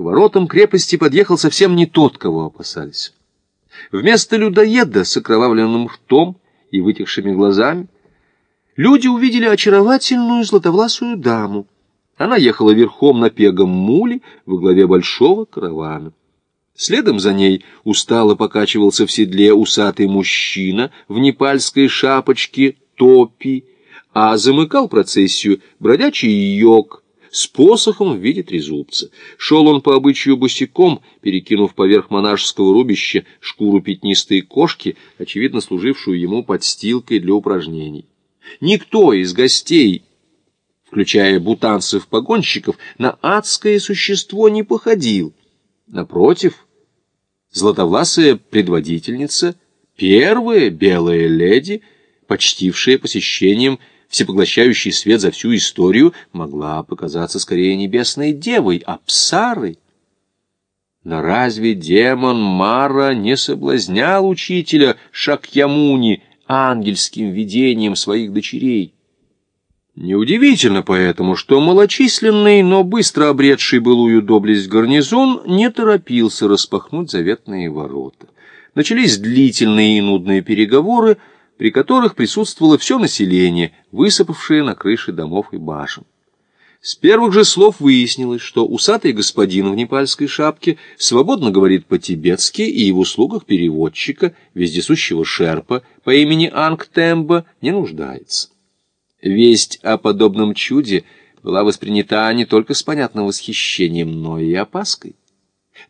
К воротам крепости подъехал совсем не тот, кого опасались. Вместо людоеда с окровавленным ртом и вытекшими глазами люди увидели очаровательную златовласую даму. Она ехала верхом на пегом муле во главе большого каравана. Следом за ней устало покачивался в седле усатый мужчина в непальской шапочке топи, а замыкал процессию бродячий йог с посохом в виде трезубца. Шел он по обычаю босиком, перекинув поверх монашеского рубища шкуру пятнистой кошки, очевидно служившую ему подстилкой для упражнений. Никто из гостей, включая бутанцев-погонщиков, на адское существо не походил. Напротив, златовласая предводительница, первая белая леди, почтившая посещением всепоглощающий свет за всю историю, могла показаться скорее небесной девой, а псарой. Но разве демон Мара не соблазнял учителя Шакьямуни ангельским видением своих дочерей? Неудивительно поэтому, что малочисленный, но быстро обретший былую доблесть гарнизон не торопился распахнуть заветные ворота. Начались длительные и нудные переговоры, при которых присутствовало все население, высыпавшее на крыши домов и башен. С первых же слов выяснилось, что усатый господин в непальской шапке свободно говорит по-тибетски и в услугах переводчика, вездесущего шерпа по имени Анг Темба, не нуждается. Весть о подобном чуде была воспринята не только с понятным восхищением, но и опаской.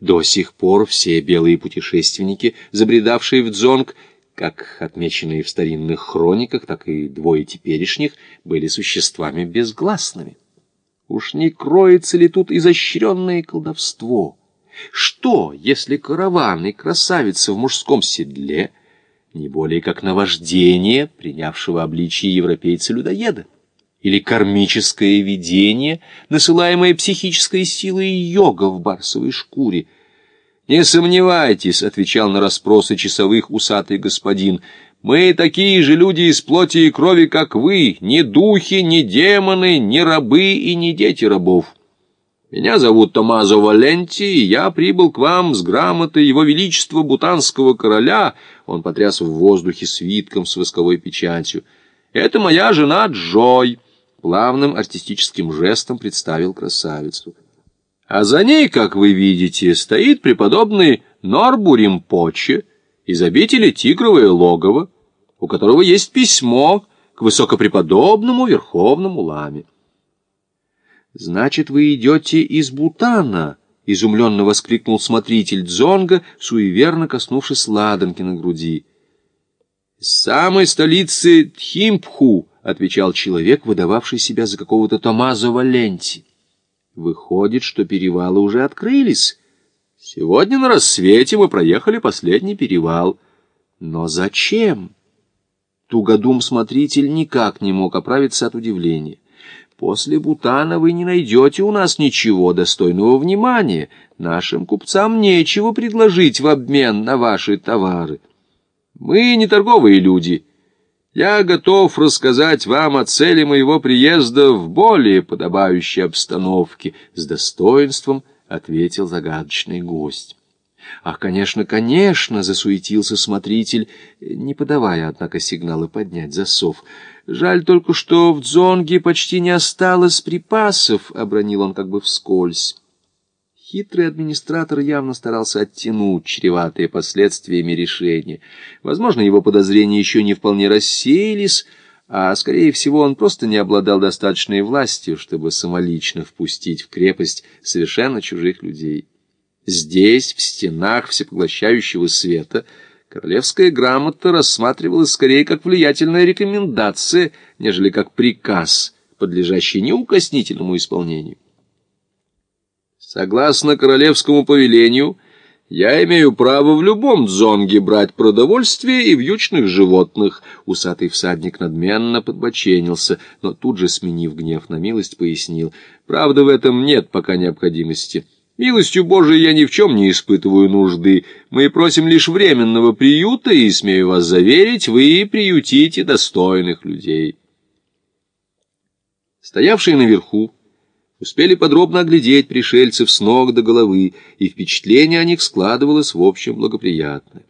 До сих пор все белые путешественники, забредавшие в Дзонг, как отмеченные в старинных хрониках, так и двое теперешних, были существами безгласными. Уж не кроется ли тут изощренное колдовство? Что, если караван и красавица в мужском седле — не более как наваждение, принявшего обличие европейца-людоеда, или кармическое видение, насылаемое психической силой йога в барсовой шкуре. «Не сомневайтесь», — отвечал на расспросы часовых усатый господин, — «мы такие же люди из плоти и крови, как вы, ни духи, ни демоны, ни рабы и ни дети рабов». Меня зовут Томазо Валенти, и я прибыл к вам с грамотой Его Величества Бутанского короля. Он потряс в воздухе свитком с восковой печатью. Это моя жена Джой. Плавным артистическим жестом представил красавицу. А за ней, как вы видите, стоит преподобный Норбурим Поче из обители Тигровое логово, у которого есть письмо к высокопреподобному Верховному Ламе. «Значит, вы идете из Бутана?» — изумленно воскликнул смотритель Дзонга, суеверно коснувшись ладанки на груди. «Из самой столицы Тхимпху», — отвечал человек, выдававший себя за какого-то Томазо Валенти. «Выходит, что перевалы уже открылись. Сегодня на рассвете мы проехали последний перевал. Но зачем?» Тугодум-смотритель никак не мог оправиться от удивления. После Бутана вы не найдете у нас ничего достойного внимания. Нашим купцам нечего предложить в обмен на ваши товары. Мы не торговые люди. Я готов рассказать вам о цели моего приезда в более подобающей обстановке, — с достоинством ответил загадочный гость. «Ах, конечно, конечно!» — засуетился смотритель, не подавая, однако, сигнала поднять засов. «Жаль только, что в Дзонге почти не осталось припасов», — обронил он как бы вскользь. Хитрый администратор явно старался оттянуть чреватые последствиями решения. Возможно, его подозрения еще не вполне рассеялись, а, скорее всего, он просто не обладал достаточной властью, чтобы самолично впустить в крепость совершенно чужих людей. Здесь, в стенах всепоглощающего света, королевская грамота рассматривалась скорее как влиятельная рекомендация, нежели как приказ, подлежащий неукоснительному исполнению. Согласно королевскому повелению, я имею право в любом дзонге брать продовольствие и вьючных животных. Усатый всадник надменно подбоченился, но тут же, сменив гнев на милость, пояснил. Правда, в этом нет пока необходимости. Милостью Божией я ни в чем не испытываю нужды. Мы просим лишь временного приюта, и, смею вас заверить, вы приютите достойных людей. Стоявший наверху, успели подробно оглядеть пришельцев с ног до головы, и впечатление о них складывалось в общем благоприятное.